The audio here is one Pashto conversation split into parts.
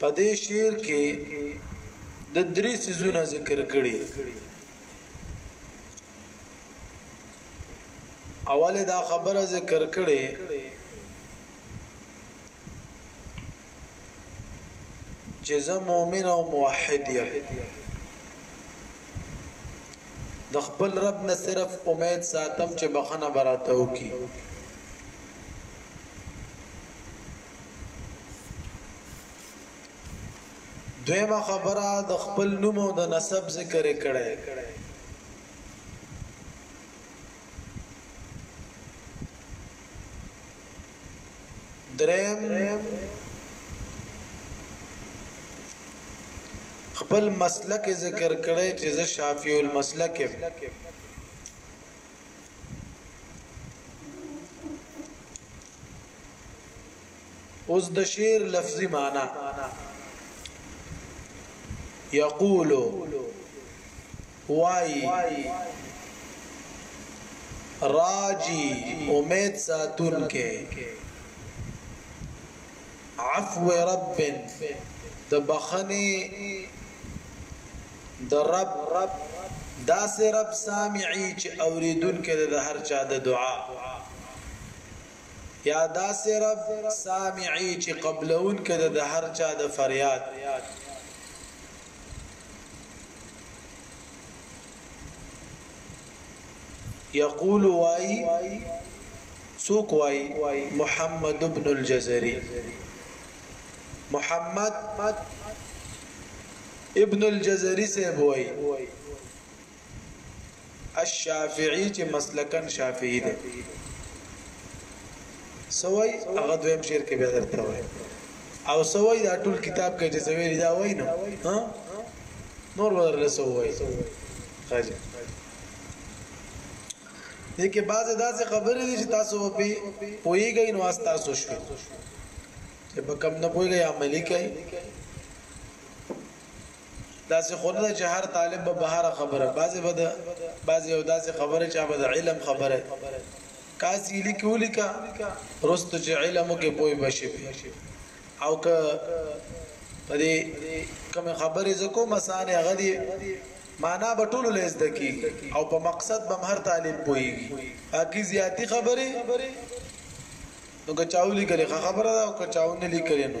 په دې شعر کې د درې سيزونه ذکر کړي اوله دا خبره ذکر کړي چې زه مؤمن او موحد یم د خپل رب نه صرف امید ساتم چې بخنه براته وکي دویمه خبره د خپل نوم او د نسب ذکر کړي دریم خپل مسلک ذکر کړي چې زه شافعي المسلک یم اوس د شعر لفظي معنی یقول وای راجی امید ساتون کې عفو رب د بخنه د رب داسې رب سامعي چې اوریدونکی دی د هر چا د دعا یا داسې رب سامعي چې قبلونکی دی د هر چا د فریاد یقول وای سوک وای محمد ابن الجزري محمد ابن الجزري صاحب وای الشافعي چې مسلکن شافعي دی سوي هغه دویم شعر کې به درته وای او سوي دا ټول کتاب کې چې سوي دا وای نو ها نور ورله سوي خاجه دې کې بعضې داسې خبرې دي چې تاسو په پويږئ نو تاسو شوي چې په کم نه پويږئ عملی کوي داسې خو نه چې هر طالب به بهر خبره بعضې به د بعضې یو داسې خبره چا به د علم خبره کاسي لیکي ولیکه رستو چې علم کې پوي بشي او که په دې کوم خبرې زکو مسانه غدي معنا به ټول لیز دکی او په مقصد به هر طالب پويږي اګي زیاتی خبره نو که چاولي کړي خبره ده او که چاونه لیکلې نو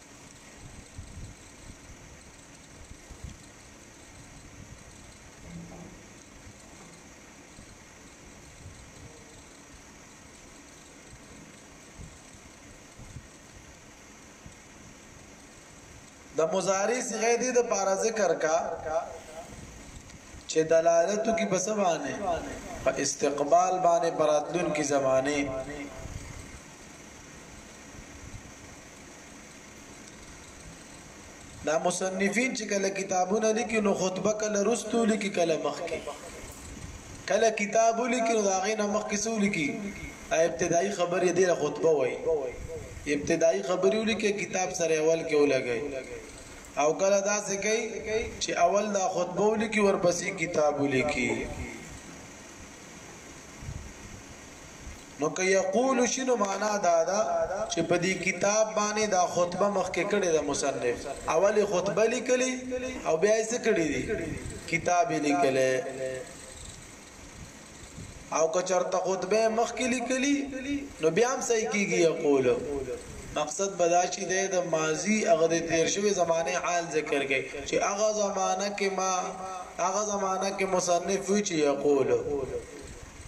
د مضارع صيغه دې د بار ذکر کا چې دلالت کی بس باندې په استقبال باندې براتلون کی زمانه دا مصنفین چې کله کتابونه لیکي نو خطبه کله رستو لیکي کله مخکې کله کتاب لیکي نو دا غینه مخکې سو لیکي ابتدایي خبرې دې خطبه وایي ابتدایي خبرې ولیکي کتاب سره اول کې ولګي او کله دا څه کوي چې اول دا خطبه ولیکي ورپسې کتاب ولیکي نو که يقول شي نو معنا دا ده چې په دې کتاب باندې دا خطبه مخکې کړې ده مصنف اول خطبه لیکلي او بیا یې څه کړې دي کتاب لیکلې او که چرته خطبه مخکې لیکلي نو بیا هم صحیح کیږي يقول مقصد بداشي ده د ماضي هغه د تیر شوی زمانه حال ذکر کړي چې هغه زمانہ کې ما هغه زمانہ کې مصنف وی چې یقول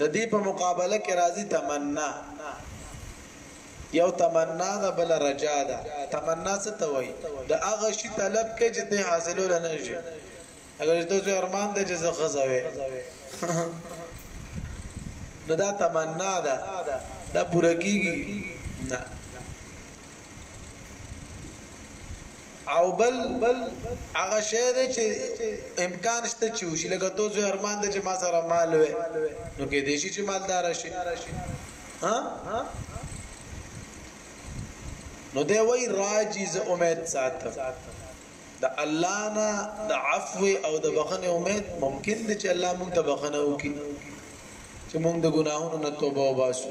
د دې په مقابله کې راځي تمنا یو تمنا ده بل رجا ده تمنا څه ته وایي د هغه شي طلب کې چې ته حاصلول نه شي اگر ته څه ارمان ته چې زه خزاوې نو دا تمنا ده دا پوره کیږي نه او بل هغه شی دی چې امکان شته چې وشي لکه تو زه ارمان دی چې ما سره مال وي نو کې دې شي چې مالدار شي ها نو دی وای راجی ز امید ساتم د الله نه د عفو او د بخنه امید ممکن دی چې الله مونږ ته بخنه وکړي چې مونږ د ګناهونو نه توبه وباسو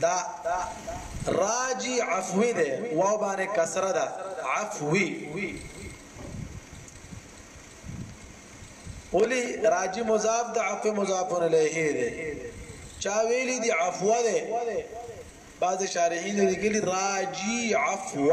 دا راجی عفوی ده واو باندې کسره ده عفوی اولی راجی مضاف ده عفو مضاف الیه ده چا ویلی دی عفو ده بعض شارحین لیکلی راجی عفو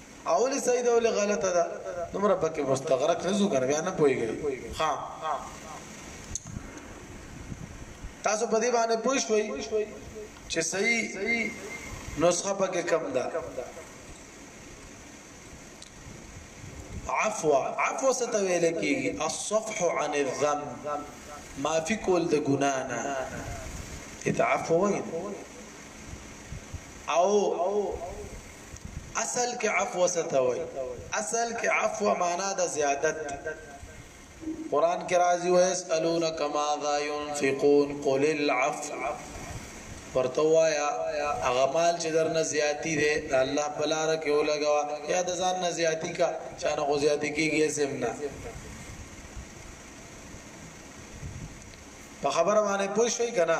اولی صحیح ده اولی غلطه ده دومره پکې مستغرق نه ځو کنه بیا نه پويږي ها تاسو په دې باندې پوه شوي چې صحیح نسخه پکې کم ده عفو عفو ستویل کیږي الصفح عن الذنب معافي کول د ګنا نه اتعفو وین او اصل کې عفو څه ته وایي اصل کې عفو معنا د زیادت قران کې راځي ويسالونک ماذا ينفقون قل العفو ورته وایا هغه مال چې درنه زیاتی دی د الله په لار کې ولګوا یا د ځان نه زیاتی کا چې نه غو زیاتی کیږي زمنا په خبره باندې پوه شئ کنه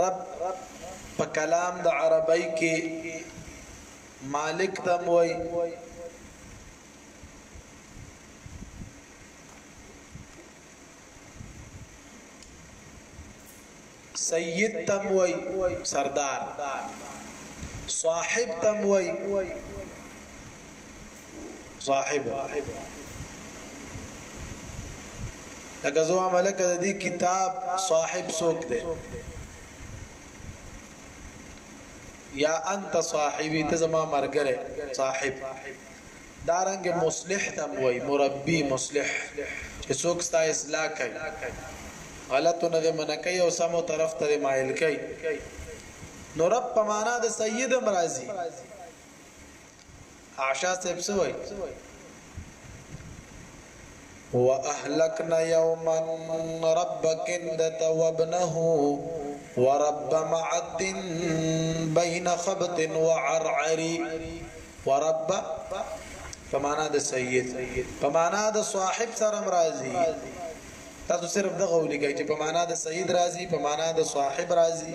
رب په کلام د عربی کې مالک تم وای سید تم وای سردار صاحب تم وای صاحب لکه زو عمله کده دی کتاب صاحب سوک دی یا انت صاحبی ته زما مرګره صاحب دارنګ مصلح تم وای مربی مصلح چې څوک ستا اصلاح کوي غلطو نه منکې او سمو طرف ته مایل کوي نو رب په معنا د سید مرضی عاشا صاحب څه وایي واهلكنا يوما رب كندة وابنه ورب معد بين خبط وعرعر ورب فمانا د سيد فمانا د صاحب سره مرضي تاسو صرف دغه ولیکئ چې په معنا د سید راضي په معنا د صاحب راضي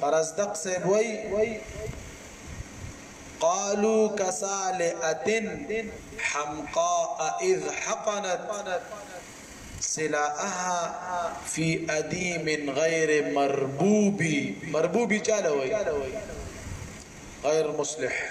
فرزدق سه وای قالوا كسالئة حمقاء إذ حقنت سلاءها في أديم غير مربوب مربوب جالوي غير مصلح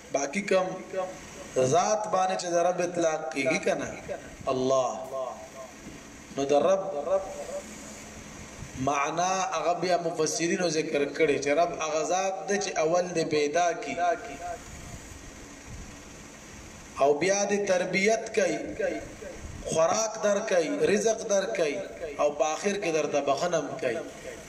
باقی کوم ذات باندې چې د رب اطلاق کیږي کنه الله نو د رب معنا هغه بیا مفسرینو ذکر کړي چې رب هغه ذات د چې اول دې پیدا کی او بیا دې تربیت کوي خوراک در کوي رزق در کوي او په اخر کې درته بخنم کوي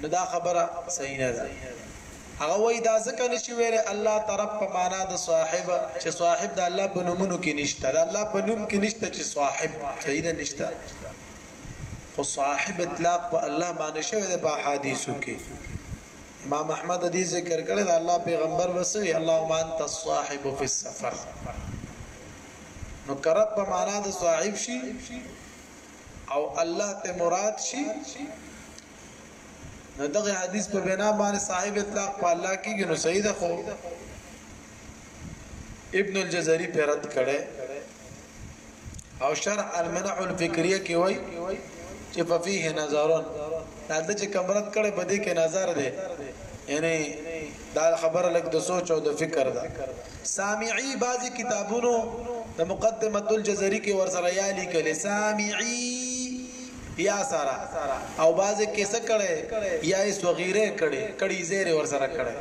نو دا خبره صحیح نه ده هغه وای دا ځکه نشي ویره الله طرف په معنا د صاحب چې صاحب د الله په نومونو کې نشته د الله په نوم کې نشته چې صاحب صحیح ده نشته خو صاحب اطلاق په الله باندې شوی د په حدیثو کې امام احمد دې ذکر کړی دا الله پیغمبر وسوي اللهم انت الصاحب في السفر نو کرب په معنا د صاحب شي او الله ته مراد شي نو دغه حدیث په بنا باندې صاحب اطلاق په الله کې نو صحیح ده خو ابن الجزري پر رد کړي او شرع المنع الفکریه کې وای چې په فيه نظرون دا چې کمرت کړي په دې کې نظر ده یعنی دا خبره لږ د سوچ او د فکر ده سامعي بعضی کتابونو د مقدمه الجزري کې ورسره یا لیکل سامعي یا سارا او بعضی کې څه کړي یا صغیره کړي کړي زیر ورسره کړي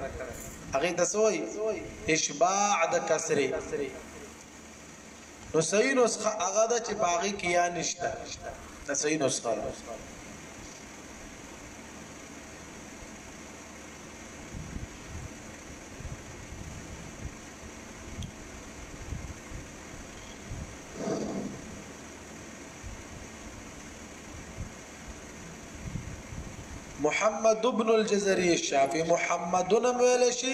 هغه د سوی اشباع د کسره نو صحیح نسخه هغه ده چې باغی کې یا نشته دا صحیح نسخه ده محمد ابن الجزري الشافعي محمدون ویل شي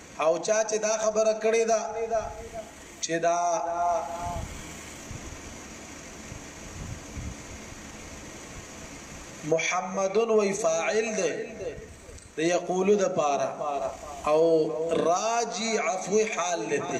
او چا چې دا خبره کړې ده چې دا محمدن وی فاعل دی د یقول د پاره او راجی عفو حال لته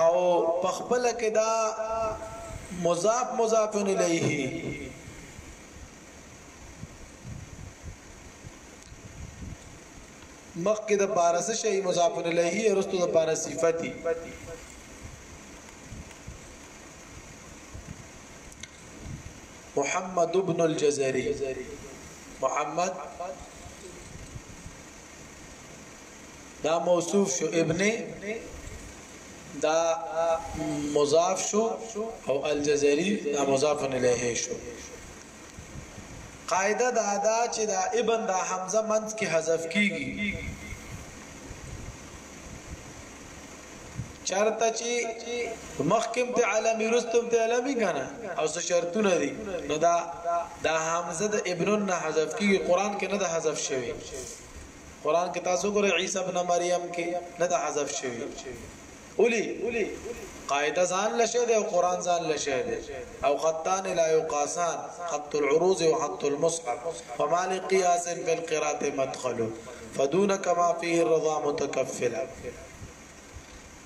او په خپل کې دا مضاف مضاف الیه مخکې د بارسه شی مضاف الیه ورستو د بار صفتی محمد ابن الجزري محمد دا موصوف شو ابن دا مضاف شو او الجزری دا مضاف الیه شو قاعده دا دا چې دا ابن دا حمزه منځ کې حذف کیږي چرته چې مخکم ته علامي رستم ته علامي کنه او څه شرطونه دي نو دا دا حمزه د ابن نه حذف کیږي قران کې نه د حذف شوی قران کې تاسو ګورئ عیسی ابن مریم کې نه د حذف شوی اولی قاعده ځان لشه دی او قران ځان لشه دی او خطان لا یقاسان خط العروض او خط المصحف فما لقياس في القراءه مدخل فدون كما فيه الرضا متكفلا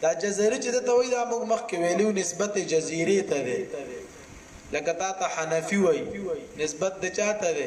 دا جزيره چې ته وای دا موږ مخ کې ویلو نسبت جزيره ته ده لکه تا ته حنفي وای نسبت د چاته ده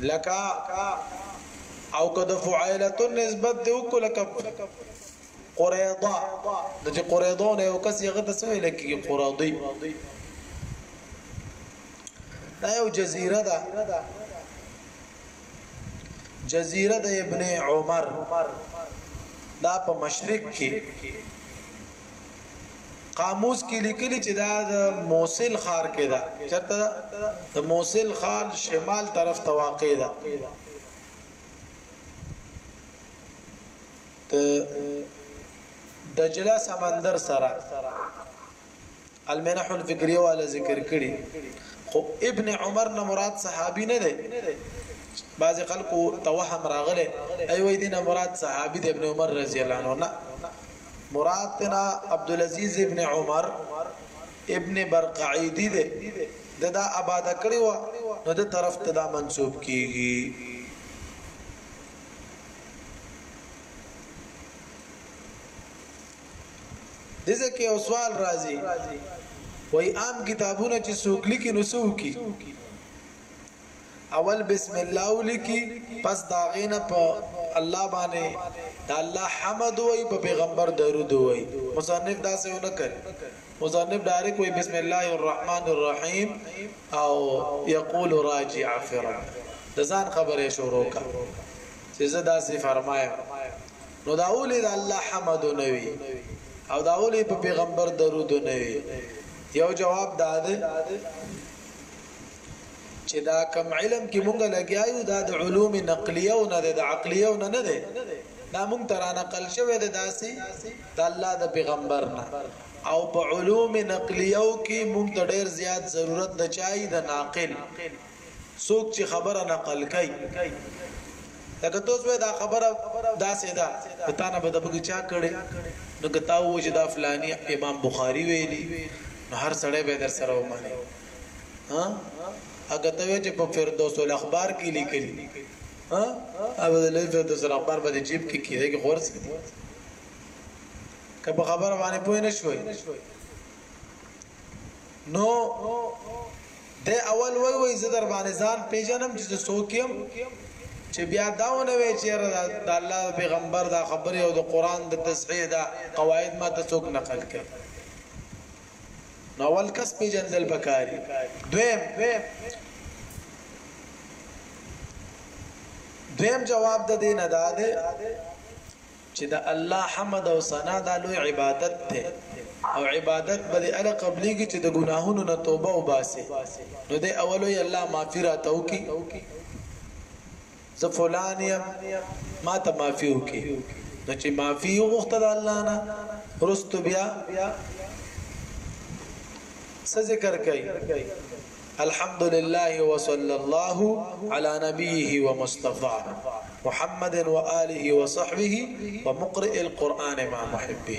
لکه او که د فعیلتو نسبت دی وکړو لکه قریضه نو چې قریضه نه یو کس یې غته سوې لکه قراضی دا یو جزیره ده جزیره د ابن عمر دا په مشرق کې قاموس کې لیکلي چې دا د موصل خار کې ده چرته ده د موصل خار شمال طرف ته واقع ده ته دجله سمندر سره المنح الفکریه والا ذکر کړي خو ابن عمر نه مراد صحابي نه دی بعض خلکو توهم راغله ای وای دینه مراد صحابي دی ابن عمر رضی الله عنه نه مراد تنا عبد العزيز ابن عمر ابن برقعیدی دی د دا آباد کړي و نو د طرف ته دا منسوب کیږي دې ځکه یو سوال راځي وای عام کتابونه چې څوک لیکي نو څوک کی اول بسم الله ولیکي پس دا غینه په الله باندې دا الله حمد وای په پیغمبر درود وای مصنف دا څه نه کوي مصنف ډایرک وای بسم الله الرحمن الرحیم او یقول راجع فرم د ځان خبره شروع کا چې زه دا څه فرمایم نو دا ولې د الله حمد نه وي او دا ولې په پیغمبر درود نه وي یو جواب دا ده چې دا کم علم کې مونږ لګیایو دا د علوم نقلیه او نه د عقلیه او نه نه ده دا مونږ تر نقل شوی د داسي د الله د پیغمبر نه او په علوم نقلیه کې مونږ ته ډیر زیات ضرورت د چای د ناقل څوک چې خبره نقل کوي لکه توس وې دا خبره دا سیدا ته تا نه بده بګی چا کړي نو که تا و چې دا فلانی امام بخاری ویلی نو هر سړی به در سره ومني ها اګه ته وې چې په فردوس الاخبار کې لیکلي ها او د لوی فردوس الاخبار باندې جیب کې کېږي خورس کبه خبر باندې پوه نه شوي نو د اول وای وای زه در باندې ځان پیژنم چې څوک يم چې بیا داونه وی چې د الله پیغمبر دا خبره او د قران د تصحیح دا قواعد ما ته څوک نقل کړي نو اول کس پیژندل پکاري دویم دویم جواب د دین ادا ده چې د الله حمد او ثنا د لوی عبادت ته او عبادت به د الله قبليږي چې د ګناهونو نه توبه وباسي نو د اولو ی الله معافي راته وکي زه فلان يم ما ته معافي وکي نو چې معافي وغوښته د الله نه رست بیا څه ذکر کوي الحمد لله وصلى الله على نبيه ومصطفى محمد وآله وصحبه ومقرئ القرآن مع محبه